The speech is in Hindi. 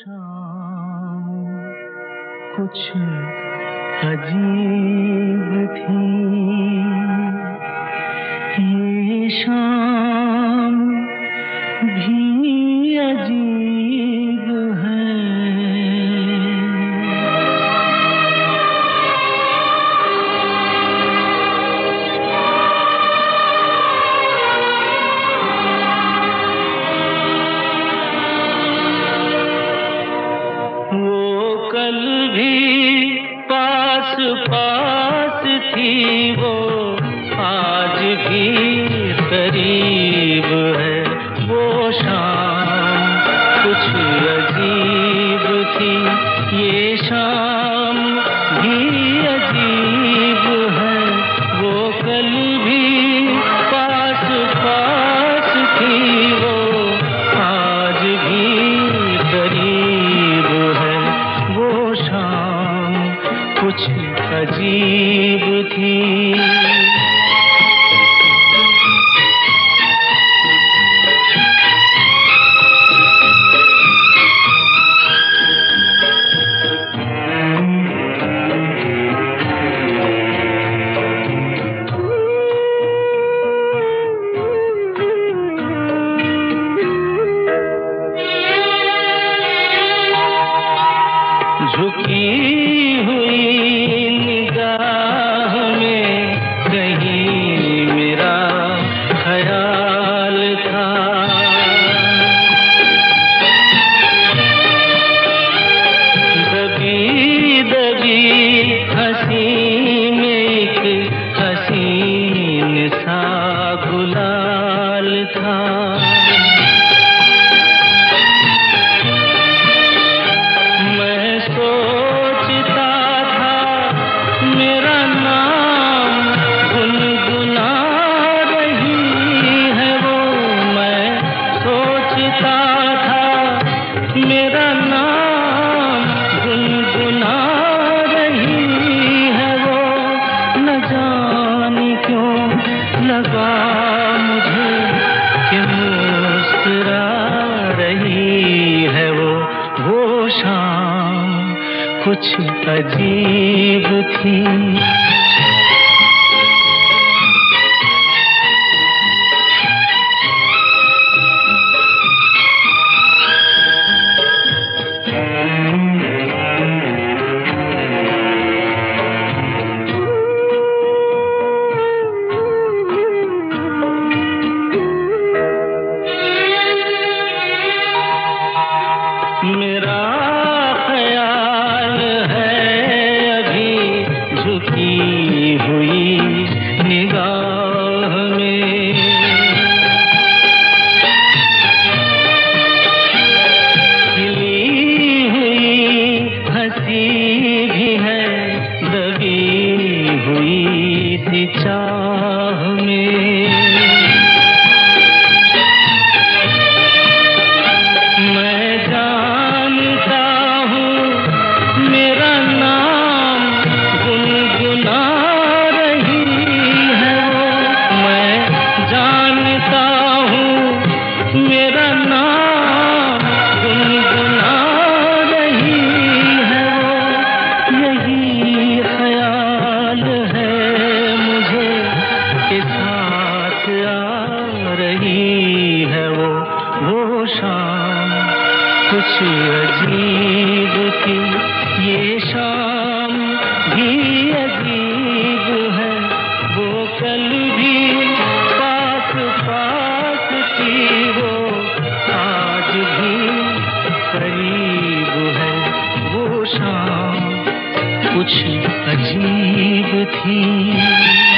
शाम। कुछ अजीब थी। पास थी वो आज भी करीब है। वो शाम कुछ अजीब थी ये शाम अजीब थी। कुछ अजीब थी। मेरा कुछ अजीब थी ये शाम भी अजीब है। वो कल भी पास पास थी वो, आज भी करीब है। वो शाम कुछ अजीब थी।